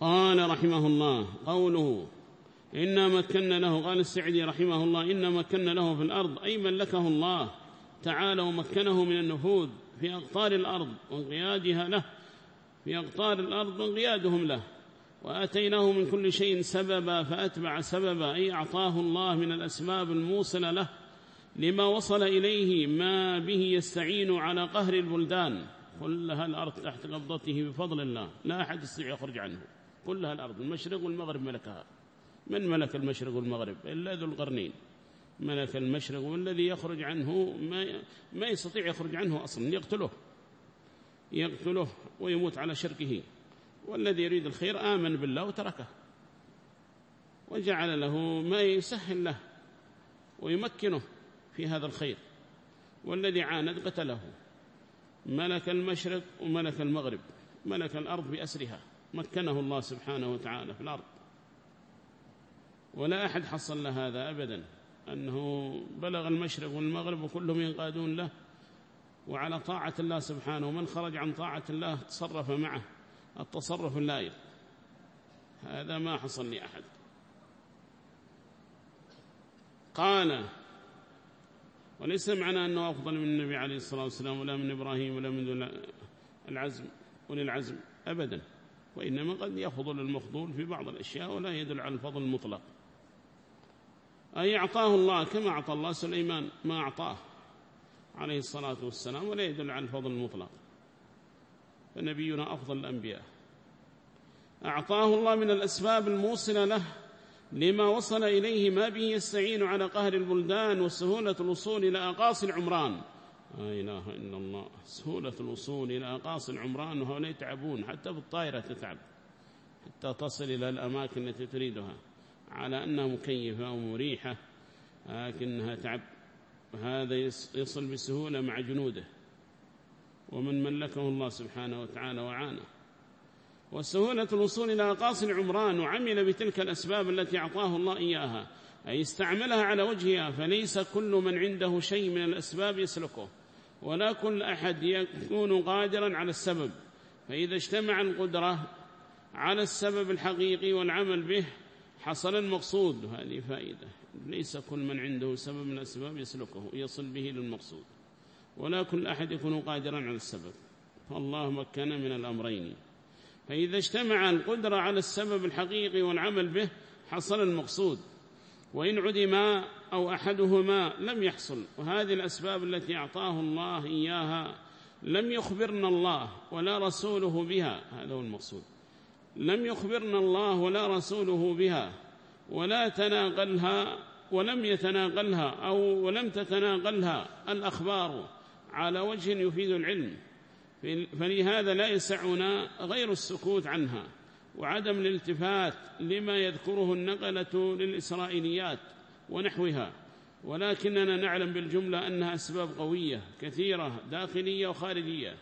قال رحمه الله قوله إنا مكنا له قال السعدي رحمه الله إنا مكنا له في الأرض أي ملكه الله تعالى ومكنه من النفوذ في أقطار الأرض وانقيادها له في أقطار الأرض وانقيادهم له وآتيناه من كل شيء سببا فأتبع سببا أي أعطاه الله من الأسباب الموصلة له لما وصل إليه ما به يستعين على قهر البلدان كلها الأرض تحت قبضته بفضل الله لا أحد يستطيع يخرج عنه. كلها الأرض المشرق والمغرب ملكها. من ملك المشرق والمغرب؟ إلا ذو القرنين. ملك المشرق والذي يخرج عنه ما, ما يستطيع يخرج عنه أصلا يقتله. يقتله ويموت على شركه. والذي يريد الخير آمن بالله وتركه. وجعل له ما يسهل له ويمكنه في هذا الخير. والذي عاند قتله. ملك المشرق وملك المغرب. ملك الأرض بأسرها. مكنه الله سبحانه وتعالى في الأرض. ولا أحد حصل له هذا أبدا أنه بلغ المشرق والمغرب وكلهم ينقادون له وعلى طاعة الله سبحانه ومن خرج عن طاعة الله تصرف معه التصرف اللائق. هذا ما حصل لأحد. قال وليس معنى أنه أفضل من النبي عليه الصلاة والسلام ولا من إبراهيم ولا من العزم وللعزم أبدا. وإنما قد يفضل المفضول في بعض الأشياء ولا يدل على الفضل المطلق. أي أعطاه الله كما أعطى الله سليمان ما أعطاه عليه الصلاة والسلام ولا يدل على الفضل المطلق. فنبينا أفضل الأنبياء. أعطاه الله من الأسباب الموصلة له لما وصل إليه ما به يستعين على قهر البلدان وسهولة الوصول إلى أقاصي العمران. لا إله إلا الله. سهولة الوصول إلى أقاصي العمران وهؤلاء يتعبون حتى بالطائرة تتعب حتى تصل إلى الأماكن التي تريدها على أنها مكيفة ومريحة لكنها تعب. وهذا يصل بسهولة مع جنوده ومن ملكه الله سبحانه وتعالى وعانه. وسهولة الوصول إلى أقاصي العمران وعمل بتلك الأسباب التي أعطاه الله إياها. أي استعملها على وجهها فليس كل من عنده شيء من الأسباب يسلكه ولا كل أحد يكون قادرا على السبب. فإذا اجتمع القدرة على السبب الحقيقي والعمل به حصل المقصود. هذه فائدة. ليس كل من عنده سبب من الأسباب يسلكه يصل به للمقصود. ولا كل أحد يكون قادرا على السبب. فالله مكن من الأمرين. فإذا اجتمع القدرة على السبب الحقيقي والعمل به حصل المقصود. وإن عدما أو أحدهما لم يحصل وهذه الأسباب التي أعطاه الله إياها لم يخبرنا الله ولا رسوله بها هذا هو المقصود لم يخبرنا الله ولا رسوله بها ولا تناقلها ولم يتناقلها أو ولم تتناقلها الأخبار على وجه يفيد العلم فلهذا لا يسعنا غير السكوت عنها. وعدم الالتفات لما يذكره النقلة للإسرائيليات ونحوها. ولكننا نعلم بالجملة أنها أسباب قوية كثيرة داخلية وخارجية.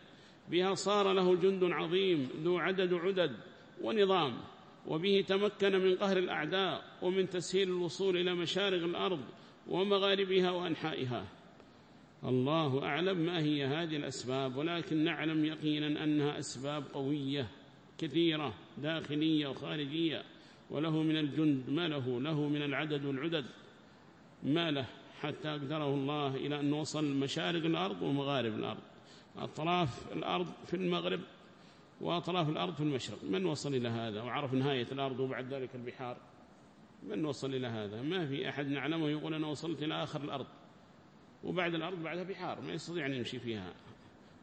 بها صار له جند عظيم ذو عدد عدد ونظام. وبه تمكن من قهر الأعداء ومن تسهيل الوصول إلى مشارق الأرض ومغاربها وأنحائها. الله أعلم ما هي هذه الأسباب ولكن نعلم يقينا أنها أسباب قوية كثيرة. داخلية وخارجية وله من الجند ما له له من العدد والعدد ما له حتى أقدره الله إلى أن وصل مشارق الأرض ومغارب الأرض. أطراف الأرض في المغرب وأطراف الأرض في المشرق. من وصل إلى هذا؟ وعرف نهاية الأرض وبعد ذلك البحار. من وصل إلى هذا؟ ما في أحد نعلمه يقول أنا وصلت إلى آخر الأرض. وبعد الأرض بعدها بحار ما يستطيع أن يمشي فيها.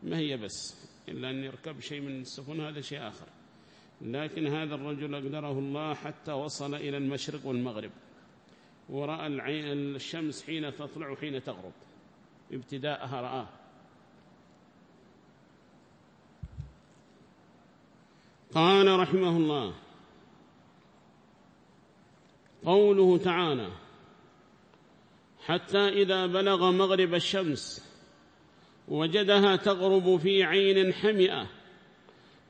ما هي بس؟ إلا أن يركب شيء من السفن هذا شيء آخر. لكن هذا الرجل أقدره الله حتى وصل إلى المشرق والمغرب ورأى الشمس حين تطلع وحين تغرب ابتداءها رآه. قال رحمه الله قوله تعالى حتى إذا بلغ مغرب الشمس وجدها تغرب في عين حمئة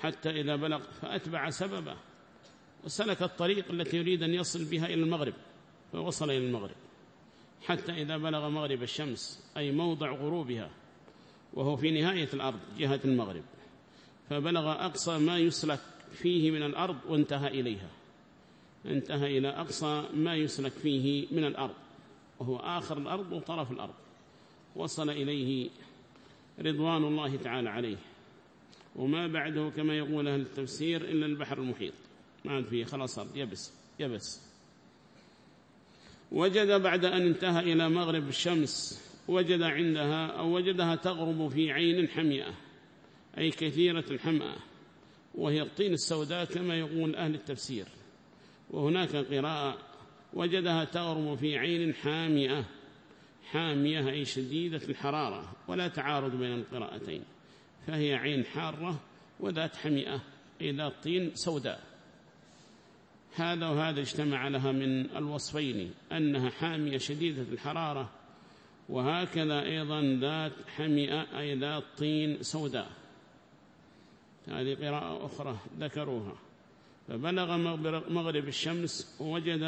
حتى إذا بلغ فأتبع سببه. وسلك الطريق التي يريد أن يصل بها إلى المغرب فوصل إلى المغرب. حتى إذا بلغ مغرب الشمس أي موضع غروبها وهو في نهاية الأرض جهة المغرب فبلغ أقصى ما يسلك فيه من الأرض وانتهى إليها. انتهى إلى أقصى ما يسلك فيه من الأرض وهو آخر الأرض وطرف الأرض. وصل إليه رضوان الله تعالى عليه. وما بعده كما يقول أهل التفسير إلا البحر المحيط. ما عاد فيه خلاص يبس يبس. وجد بعد أن انتهى إلى مغرب الشمس وجد عندها أو وجدها تغرب في عين حمئة أي كثيرة الحمأة وهي الطين السوداء كما يقول أهل التفسير. وهناك قراءة وجدها تغرب في عين حامئة حامية أي شديدة الحرارة ولا تعارض بين القراءتين. فهي عين حارة وذات حمئة ذات طين سوداء. هذا وهذا اجتمع لها من الوصفين أنها حامية شديدة الحرارة وهكذا أيضا ذات حمئة أي ذات طين سوداء. هذه قراءة أخرى ذكروها. فبلغ مغرب الشمس ووجد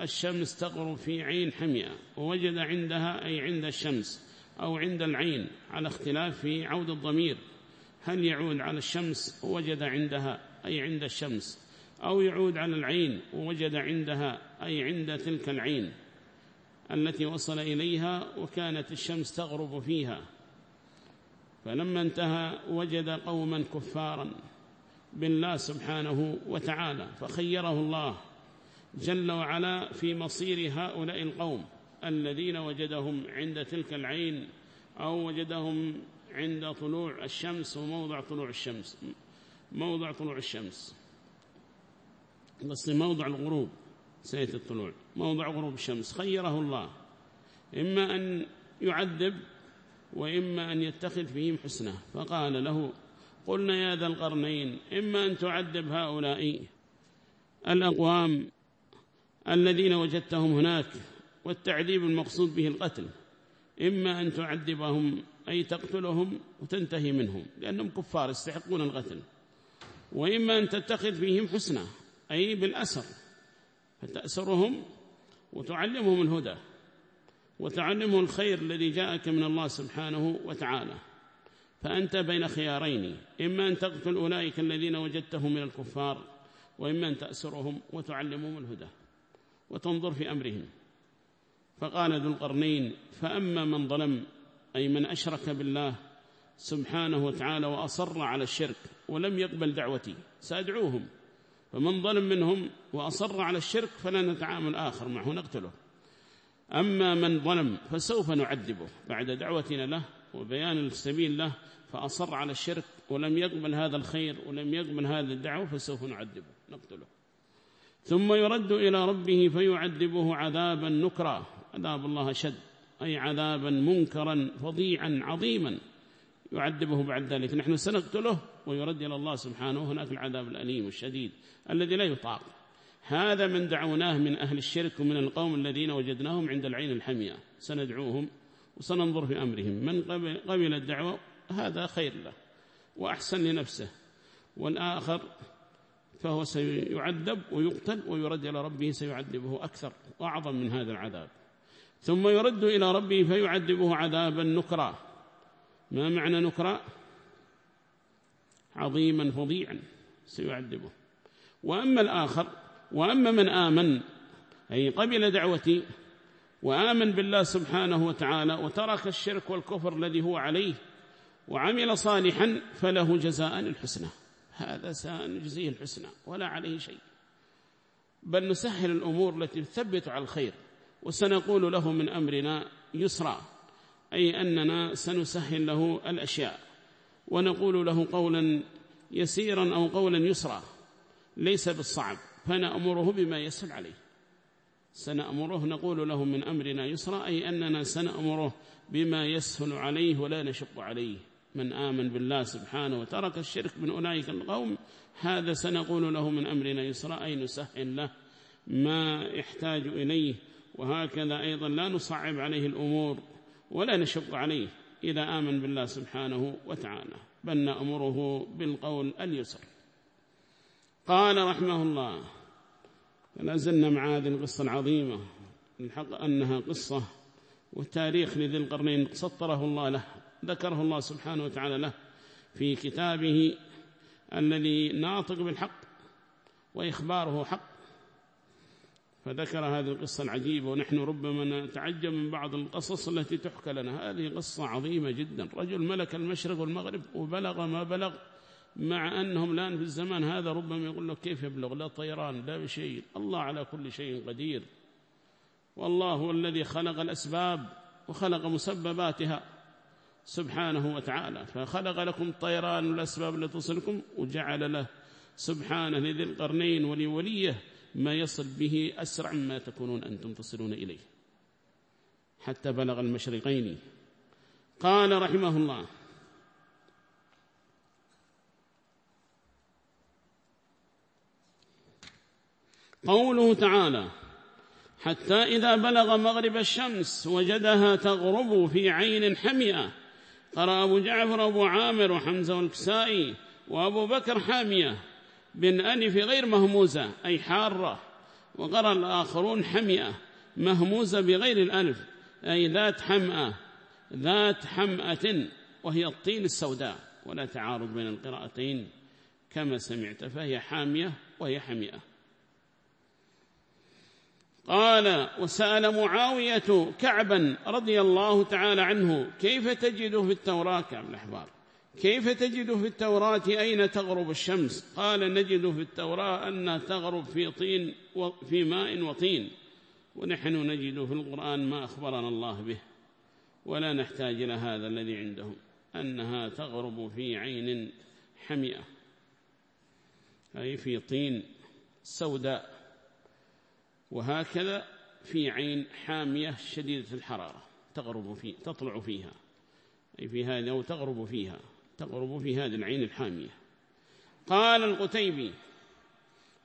الشمس تغرب في عين حمئة ووجد عندها أي عند الشمس أو عند العين على اختلاف في عود الضمير. هل يعود على الشمس ووجد عندها أي عند الشمس أو يعود على العين ووجد عندها أي عند تلك العين التي وصل إليها وكانت الشمس تغرب فيها. فلما انتهى وجد قوما كفارا بالله سبحانه وتعالى فخيره الله جل وعلا في مصير هؤلاء القوم. الذين وجدهم عند تلك العين أو وجدهم عند طلوع الشمس وموضع طلوع الشمس. موضع طلوع الشمس. بس موضع الغروب سيد الطلوع. موضع غروب الشمس. خيره الله. إما أن يعذب وإما أن يتخذ فيهم حسنة. فقال له قلنا يا ذا القرنين إما أن تعذب هؤلاء الأقوام الذين وجدتهم هناك والتعذيب المقصود به القتل. إما أن تعذبهم أي تقتلهم وتنتهي منهم لأنهم كفار يستحقون القتل. وإما أن تتخذ فيهم حسنة أي بالأسر فتأسرهم وتعلمهم الهدى وتعلمهم الخير الذي جاءك من الله سبحانه وتعالى. فأنت بين خيارين إما أن تقتل أولئك الذين وجدتهم من الكفار وإما أن تأسرهم وتعلمهم الهدى وتنظر في أمرهم. فقال ذو القرنين فأما من ظلم أي من أشرك بالله سبحانه وتعالى وأصر على الشرك ولم يقبل دعوتي سأدعوهم. فمن ظلم منهم وأصر على الشرك فلا نتعامل آخر معه نقتله. أما من ظلم فسوف نعذبه بعد دعوتنا له وبيان السبيل له فأصر على الشرك ولم يقبل هذا الخير ولم يقبل هذا الدعوة فسوف نعذبه نقتله. ثم يرد إلى ربه فيعذبه عذابا نكرا. عذاب الله شد أي عذابا منكرا فظيعا عظيما يعذبه بعد ذلك. نحن سنقتله ويرد إلى الله سبحانه هناك العذاب الأليم الشديد الذي لا يطاق. هذا من دعوناه من أهل الشرك ومن القوم الذين وجدناهم عند العين الحمية. سندعوهم وسننظر في أمرهم. من قبل الدعوة هذا خير له وأحسن لنفسه والآخر فهو سيعذب ويقتل ويرد إلى ربه سيعذبه أكثر وأعظم من هذا العذاب. ثم يرد إلى ربه فيعذبه عذابا نكرا. ما معنى نكرا؟ عظيما فظيعا سيعذبه. وأما الآخر وأما من آمن أي قبل دعوتي وآمن بالله سبحانه وتعالى وترك الشرك والكفر الذي هو عليه وعمل صالحا فله جزاء الحسنى. هذا سنجزيه الحسنى ولا عليه شيء. بل نسهل الأمور التي تثبت على الخير. وسنقول له من أمرنا يسرا أي أننا سنسهل له الأشياء ونقول له قولا يسيرا أو قولا يسرا ليس بالصعب فنأمره بما يسهل عليه. سنأمره نقول له من أمرنا يسرا أي أننا سنأمره بما يسهل عليه ولا نشق عليه. من آمن بالله سبحانه وترك الشرك من أولئك القوم هذا سنقول له من أمرنا يسرى أي نسهل له ما يحتاج إليه. وهكذا أيضا لا نصعب عليه الأمور ولا نشق عليه إذا آمن بالله سبحانه وتعالى بل نأمره بالقول اليسر. قال رحمه الله فلا زلنا مع هذه القصة العظيمة الحق أنها قصة وتاريخ لذي القرنين سطره الله له ذكره الله سبحانه وتعالى له في كتابه الذي ناطق بالحق وإخباره حق فذكر هذه القصة العجيبة ونحن ربما نتعجب من بعض القصص التي تحكى لنا. هذه قصة عظيمة جدا. رجل ملك المشرق والمغرب وبلغ ما بلغ مع أنهم الآن في الزمان هذا ربما يقول له كيف يبلغ؟ لا طيران لا بشيء. الله على كل شيء قدير. والله هو الذي خلق الأسباب وخلق مسبباتها سبحانه وتعالى. فخلق لكم الطيران والأسباب التي تصلكم وجعل له سبحانه لذي القرنين ولوليه ما يصل به أسرع ما تكونون أنتم تصلون إليه. حتى بلغ المشرقين. قال رحمه الله قوله تعالى حتى إذا بلغ مغرب الشمس وجدها تغرب في عين حمئة قرأ أبو جعفر أبو عامر وحمزة والكسائي وأبو بكر حامية بالألف غير مهموزة أي حارة وقرأ الآخرون حمئة مهموزة بغير الألف أي ذات حمأة ذات حمأة وهي الطين السوداء ولا تعارض بين القراءتين كما سمعت فهي حامية وهي حمئة. قال وسأل معاوية كعبا رضي الله تعالى عنه كيف تجد في التوراة؟ كعب الأحبار. كيف تجد في التوراة أين تغرب الشمس؟ قال نجد في التوراة أنها تغرب في طين في ماء وطين ونحن نجد في القرآن ما أخبرنا الله به ولا نحتاج إلى هذا الذي عندهم أنها تغرب في عين حمئة أي في طين سوداء وهكذا في عين حامية شديدة الحرارة تغرب فيه تطلع فيها أي في هذا أو تغرب فيها. تغرب في هذه العين الحامية. قال القتيبي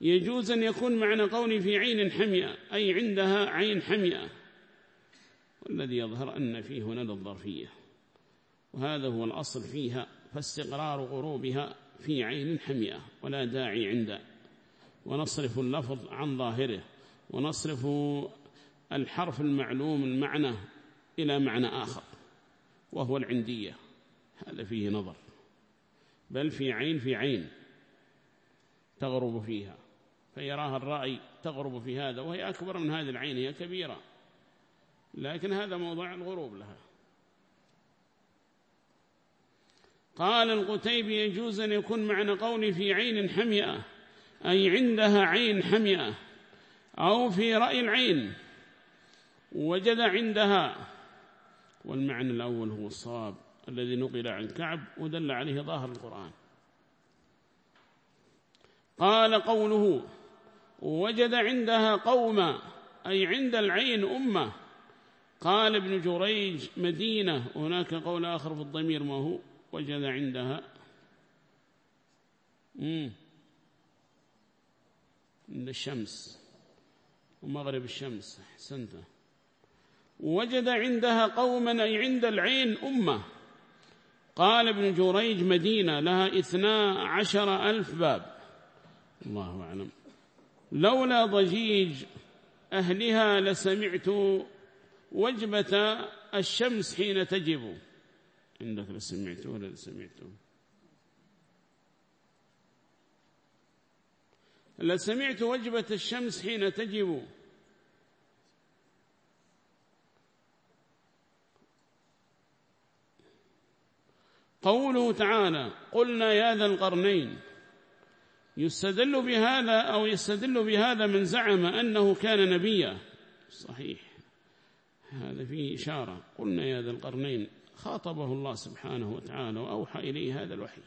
يجوز أن يكون معنى قولي في عين حمئة أي عندها عين حمئة والذي يظهر أن فيه هنا للظرفية وهذا هو الأصل فيها فاستقرار غروبها في عين حمئة ولا داعي عند. ونصرف اللفظ عن ظاهره ونصرف الحرف المعلوم المعنى إلى معنى آخر وهو العندية. هذا فيه نظر. بل في عين في عين تغرب فيها فيراها الرأي تغرب في هذا وهي أكبر من هذه العين هي كبيرة. لكن هذا موضع الغروب لها. قال القتيب يجوز أن يكون معنى قولي في عين حمئة أي عندها عين حمئة أو في رأي العين وجد عندها. والمعنى الأول هو الصواب الذي نقل عن كعب ودل عليه ظاهر القرآن. قال قوله وجد عندها قوما أي عند العين أمة. قال ابن جريج مدينة. هناك قول آخر في الضمير ما هو وجد عندها. عند الشمس. ومغرب الشمس أحسنت. وجد عندها قوما أي عند العين أمة. قال ابن جريج مدينة لها إثنى عشر ألف باب. الله أعلم. لولا ضجيج أهلها لسمعت وجبة الشمس حين تجب. عندك لسمعت ولا لسمعت لسمعت وجبة الشمس حين تجب. قوله تعالى قلنا يا ذا القرنين يستدل بهذا أو يستدل بهذا من زعم أنه كان نبيا. صحيح. هذا فيه إشارة. قلنا يا ذا القرنين خاطبه الله سبحانه وتعالى وأوحى إليه هذا الوحي.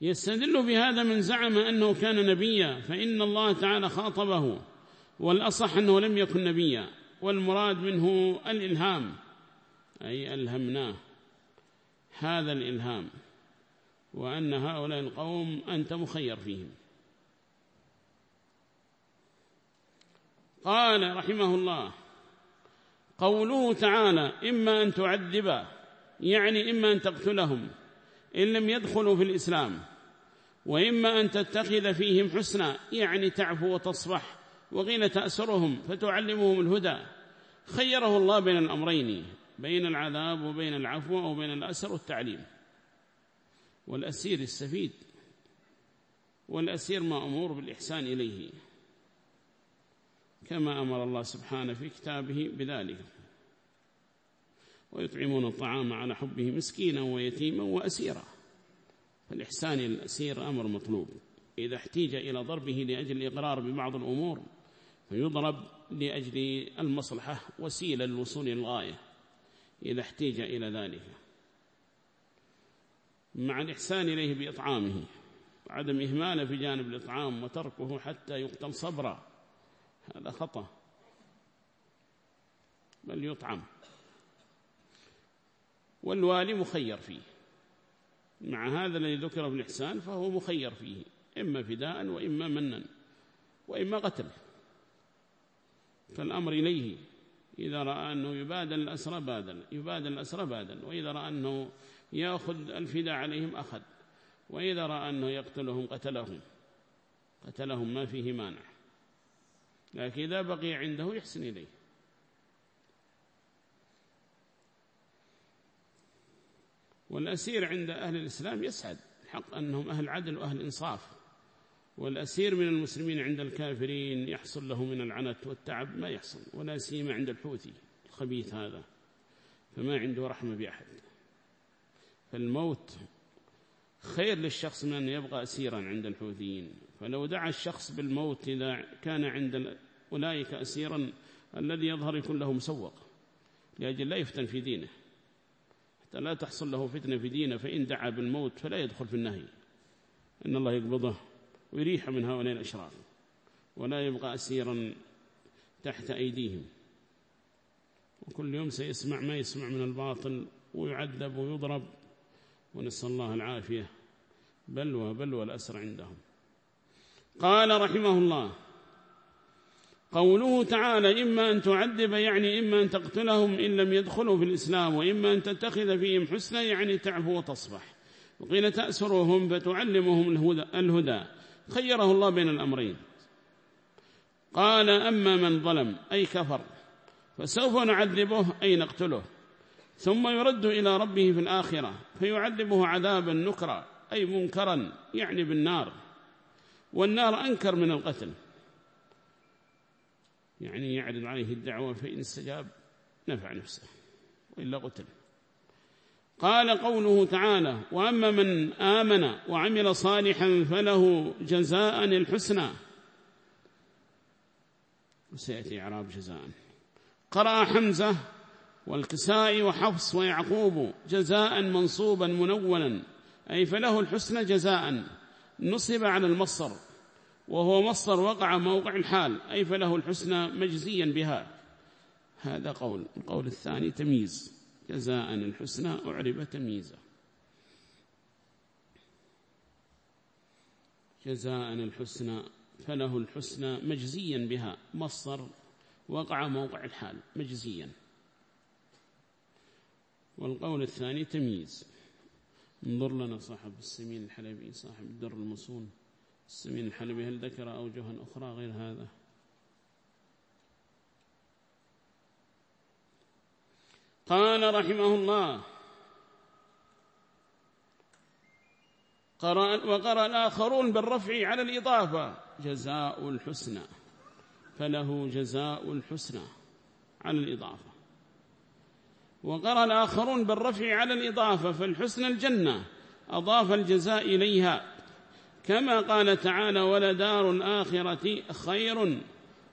يستدل بهذا من زعم أنه كان نبيا فإن الله تعالى خاطبه والأصح أنه لم يكن نبيا والمراد منه الإلهام. أي ألهمناه هذا الإلهام وأن هؤلاء القوم أنت مخير فيهم. قال رحمه الله قوله تعالى إما أن تعذب يعني إما أن تقتلهم إن لم يدخلوا في الإسلام وإما أن تتخذ فيهم حسنا يعني تعفو وتصفح وغين تأسرهم فتعلمهم الهدى. خيره الله بين الأمرين. بين العذاب وبين العفو أو بين الأسر والتعليم. والأسير السفيد والأسير مأمور بالإحسان إليه كما أمر الله سبحانه في كتابه بذلك. ويطعمون الطعام على حبه مسكينا ويتيما وأسيرا. فالإحسان الأسير أمر مطلوب. إذا احتيج إلى ضربه لأجل الإقرار ببعض الأمور فيضرب لأجل المصلحة وسيلة للوصول للغاية إذا احتيج إلى ذلك. مع الإحسان إليه بإطعامه وعدم إهماله في جانب الإطعام وتركه حتى يقتل صبرا. هذا خطأ. بل يطعم. والوالي مخير فيه. مع هذا الذي ذكر بالإحسان فهو مخير فيه إما فداء وإما منا وإما قتل. فالأمر إليه. إذا رأى أنه يبادل الأسرى بادل يبادل الأسرى بادل وإذا رأى أنه يأخذ الفداء عليهم أخذ وإذا رأى أنه يقتلهم قتلهم قتلهم ما فيه مانع. لكن إذا بقي عنده يحسن إليه. والأسير عند أهل الإسلام يسعد حق أنهم أهل عدل وأهل إنصاف. والأسير من المسلمين عند الكافرين يحصل له من العنت والتعب ما يحصل ولا سيما عند الحوثي الخبيث هذا فما عنده رحمة بأحد. فالموت خير للشخص من أن يبقى أسيرا عند الحوثيين. فلو دعا الشخص بالموت إذا كان عند أولئك أسيرا الذي يظهر يكون له مسوق لأجل لا يفتن في دينه. حتى لا تحصل له فتنة في دينه فإن دعا بالموت فلا يدخل في النهي. إن الله يقبضه. ويريح من هؤلاء الأشرار ولا يبقى أسيرا تحت أيديهم. وكل يوم سيسمع ما يسمع من الباطل ويعذب ويضرب ونسأل الله العافية. بلوى بلوى الأسر عندهم. قال رحمه الله قوله تعالى إما أن تعذب يعني إما أن تقتلهم إن لم يدخلوا في الإسلام وإما أن تتخذ فيهم حسنا يعني تعفو وتصفح. وقيل تأسرهم فتعلمهم الهدى. خيره الله بين الأمرين. قال أما من ظلم أي كفر فسوف نعذبه أي نقتله. ثم يرد إلى ربه في الآخرة فيعذبه عذابا نكرا أي منكرا يعني بالنار. والنار أنكر من القتل. يعني يعرض عليه الدعوة فإن استجاب نفع نفسه وإلا قتل. قال قوله تعالى وأما من آمن وعمل صالحا فله جزاء الحسنى. وسيأتي إعراب جزاء. قرأ حمزة والكساء وحفص ويعقوب جزاء منصوبا منولا أي فله الحسنى جزاء. نصب على المصر وهو مصر وقع موقع الحال أي فله الحسنى مجزيا بها. هذا قول. القول الثاني تمييز. جزاء الحسنى أعرب تمييزا جزاء الحسنى فله الحسنى مجزيا بها مصر وقع موقع الحال مجزيا. والقول الثاني تمييز. انظر لنا صاحب السمين الحلبي صاحب الدر المصون. السمين الحلبي هل ذكر أوجها أخرى غير هذا؟ قال رحمه الله قرأ وقرأ الآخرون بالرفع على الإضافة جزاء الحسنى. فله جزاء الحسنى على الإضافة. وقرأ الآخرون بالرفع على الإضافة فالحسنى الجنة أضاف الجزاء إليها. كما قال تعالى ولدار الآخرة خير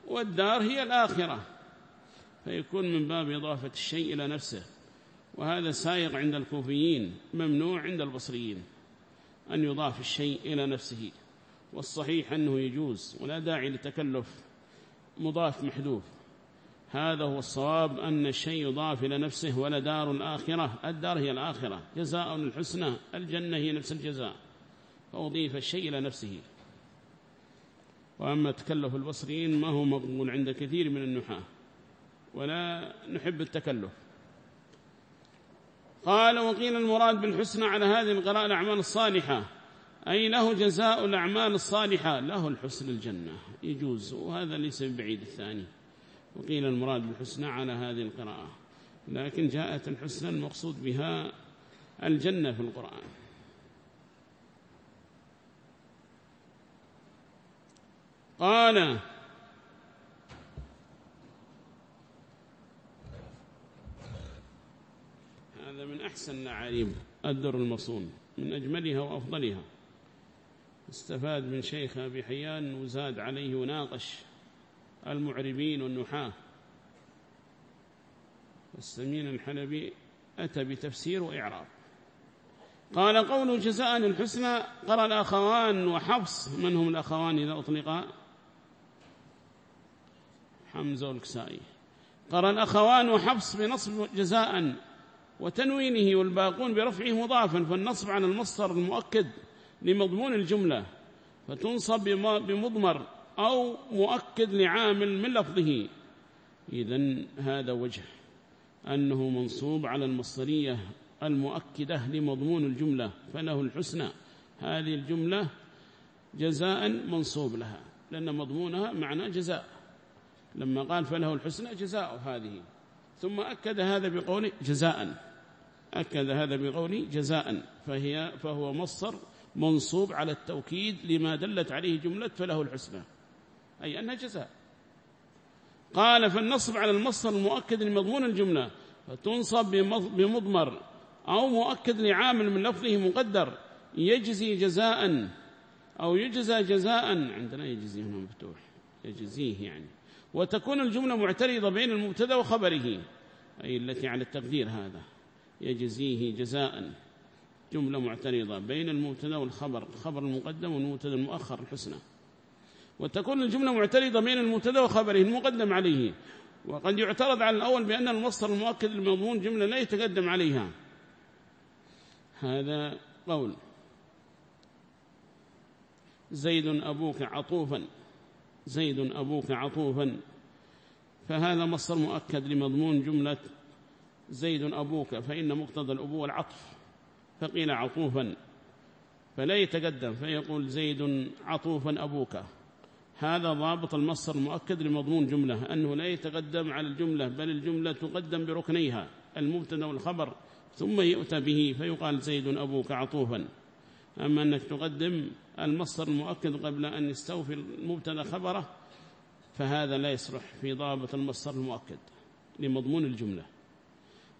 والدار هي الآخرة. فيكون من باب إضافة الشيء إلى نفسه. وهذا سائق عند الكوفيين ممنوع عند البصريين أن يضاف الشيء إلى نفسه. والصحيح أنه يجوز ولا داعي لتكلف مضاف محذوف. هذا هو الصواب أن الشيء يضاف إلى نفسه ولا دار الآخرة. الدار هي الآخرة. جزاء الحسنى الجنة هي نفس الجزاء. فأضيف الشيء إلى نفسه. وأما تكلف البصريين ما هو مقبول عند كثير من النحاة. ولا نحب التكلف. قال وقيل المراد بالحسنى على هذه القراءة الأعمال الصالحة. أي له جزاء الأعمال الصالحة له الحسن الجنة. يجوز وهذا ليس بعيد الثاني. وقيل المراد بالحسنى على هذه القراءة. لكن جاءت الحسنى المقصود بها الجنة في القرآن. قال هذا من أحسن العريب الدر المصون من أجملها وأفضلها. استفاد من شيخ أبي حيان وزاد عليه وناقش المعربين والنحاة. السمين الحلبي أتى بتفسير وإعراب. قال قول جزاء الحسنى قرأ الأخوان وحفص. من هم الأخوان إذا أطلقا؟ حمزة والكسائي قرأ الأخوان وحفص بنصب جزاء وتنوينه والباقون برفعه مضافا فالنصب على المصدر المؤكد لمضمون الجملة فتنصب بمضمر أو مؤكد لعامل من لفظه. إذن هذا وجه أنه منصوب على المصدرية المؤكدة لمضمون الجملة فله الحسنى. هذه الجملة جزاء منصوب لها لأن مضمونها معنى جزاء. لما قال فله الحسنى جزاء هذه ثم أكد هذا بقوله جزاء. أكد هذا بقوله جزاء فهي فهو مصدر منصوب على التوكيد لما دلت عليه جملة فله الحسنى. أي أنها جزاء. قال فالنصب على المصدر المؤكد لمضمون الجملة فتنصب بمضمر أو مؤكد لعامل من لفظه مقدر يجزي جزاء أو يجزى جزاء. عندنا يجزي هنا مفتوح. يجزيه يعني. وتكون الجملة معترضة بين المبتدأ وخبره أي التي على التقدير هذا. يجزيه جزاء. جملة معترضة بين المبتدا والخبر الخبر المقدم والمبتدا المؤخر الحسنى. وتكون الجملة معترضة بين المبتدا وخبره المقدم عليه. وقد يعترض على الأول بأن المصدر المؤكد المضمون جملة لا يتقدم عليها. هذا قول. زيد أبوك عطوفا. زيد أبوك عطوفا. فهذا مصدر مؤكد لمضمون جملة زيد أبوك فإن مقتضى الأبوة العطف. فقيل عطوفا. فلا يتقدم فيقول زيد عطوفا أبوك. هذا ضابط المصدر المؤكد لمضمون جملة أنه لا يتقدم على الجملة بل الجملة تقدم بركنيها المبتدا والخبر ثم يؤتى به فيقال زيد أبوك عطوفا. أما أنك تقدم المصدر المؤكد قبل أن يستوفي المبتدا خبره فهذا لا يصلح في ضابط المصدر المؤكد لمضمون الجملة.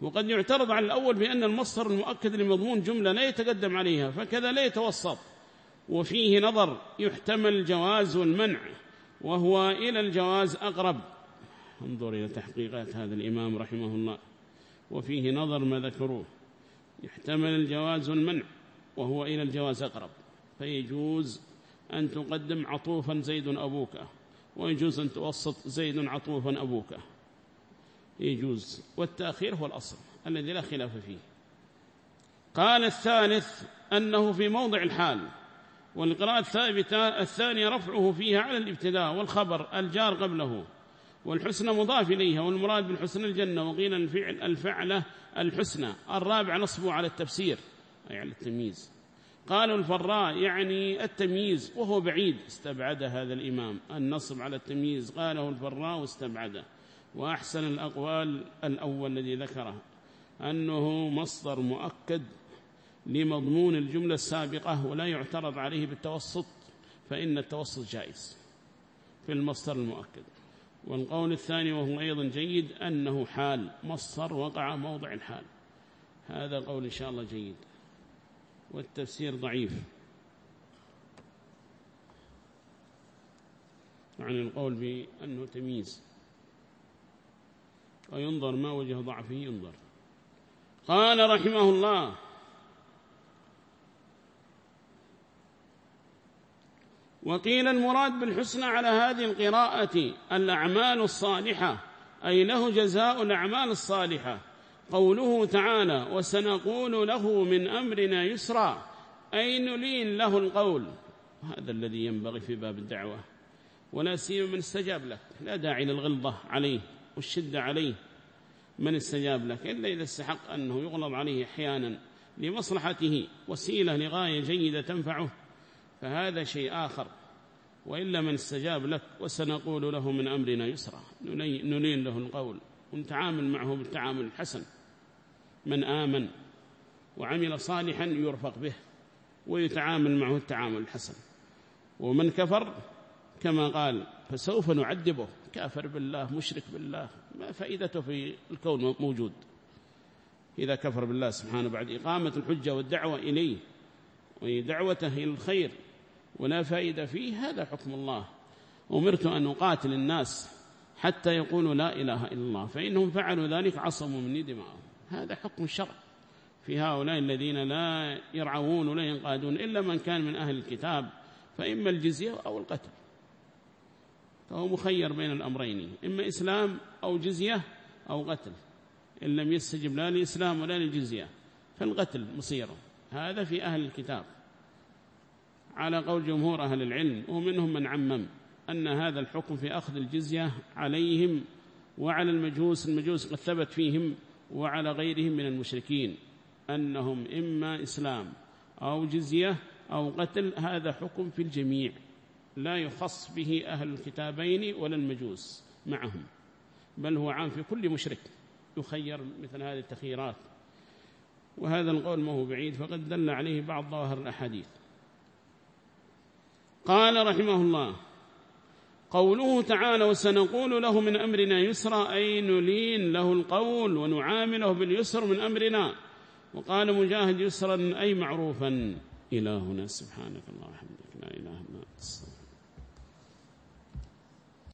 وقد يعترض على الأول بأن المصدر المؤكد لمضمون جملة لا يتقدم عليها فكذا لا يتوسط وفيه نظر يحتمل الجواز والمنع وهو إلى الجواز أقرب. انظر إلى تحقيقات هذا الإمام رحمه الله. وفيه نظر ما ذكروه يحتمل الجواز والمنع وهو إلى الجواز أقرب. فيجوز أن تقدم عطوفا زيد أبوك ويجوز أن توسط زيد عطوفا أبوك. يجوز. والتأخير هو الأصل الذي لا خلاف فيه. قال الثالث أنه في موضع الحال والقراءة الثابتة الثانية رفعه فيها على الابتداء والخبر الجار قبله والحسنى مضاف إليها والمراد بالحسنى الجنة وقيل الفعل الفعلة الحسنى الرابع نصبه على التفسير أي على التمييز. قالوا الفراء يعني التمييز وهو بعيد استبعد هذا الإمام النصب على التمييز قاله الفراء واستبعده. وأحسن الأقوال الأول الذي ذكره أنه مصدر مؤكد لمضمون الجملة السابقة ولا يعترض عليه بالتوسط فإن التوسط جائز في المصدر المؤكد. والقول الثاني وهو أيضا جيد أنه حال مصدر وقع موضع الحال. هذا قول إن شاء الله جيد. والتفسير ضعيف. عن القول بأنه تمييز. وينظر ما وجه ضعفه ينظر. قال رحمه الله وقيل المراد بالحسنى على هذه القراءة الأعمال الصالحة أي له جزاء الأعمال الصالحة. قوله تعالى وسنقول له من أمرنا يسرا. أي نلين له القول؟ هذا الذي ينبغي في باب الدعوة ولا سيما من استجاب لك لا داعي للغلظة عليه. والشدة عليه من استجاب لك إلا إذا استحق أنه يغلظ عليه أحيانا لمصلحته وسيلة لغاية جيدة تنفعه فهذا شيء آخر. وإلا من استجاب لك وسنقول له من أمرنا يسرا. نلين له القول ونتعامل معه بالتعامل الحسن. من آمن وعمل صالحا يرفق به ويتعامل معه التعامل الحسن. ومن كفر كما قال فسوف نعذبه. كافر بالله مشرك بالله ما فائدته في الكون موجود. إذا كفر بالله سبحانه بعد إقامة الحجة والدعوة إليه ودعوته إلى الخير ولا فائدة فيه هذا حكم الله. أمرت أن أقاتل الناس حتى يقولوا لا إله إلا الله فإنهم فعلوا ذلك عصموا مني دماءهم. هذا حكم الشرع. في هؤلاء الذين لا يرعون ولا ينقادون إلا من كان من أهل الكتاب فإما الجزية أو القتل. فهو مخير بين الأمرين إما إسلام أو جزية أو قتل. إن لم يستجب لا لإسلام ولا للجزية فالقتل مصيره هذا في أهل الكتاب. على قول جمهور أهل العلم ومنهم من عمم أن هذا الحكم في أخذ الجزية عليهم وعلى المجوس المجوس قد ثبت فيهم وعلى غيرهم من المشركين. أنهم إما إسلام أو جزية أو قتل هذا حكم في الجميع. لا يخص به أهل الكتابين ولا المجوس معهم بل هو عام في كل مشرك يخير مثل هذه التخييرات. وهذا القول ما هو بعيد فقد دل عليه بعض ظواهر الأحاديث. قال رحمه الله قوله تعالى وسنقول له من أمرنا يسرا أي نلين له القول ونعامله باليسر من أمرنا. وقال مجاهد يسرا أي معروفا. إلهنا سبحانك الله وحمدك لا إله إلا أنت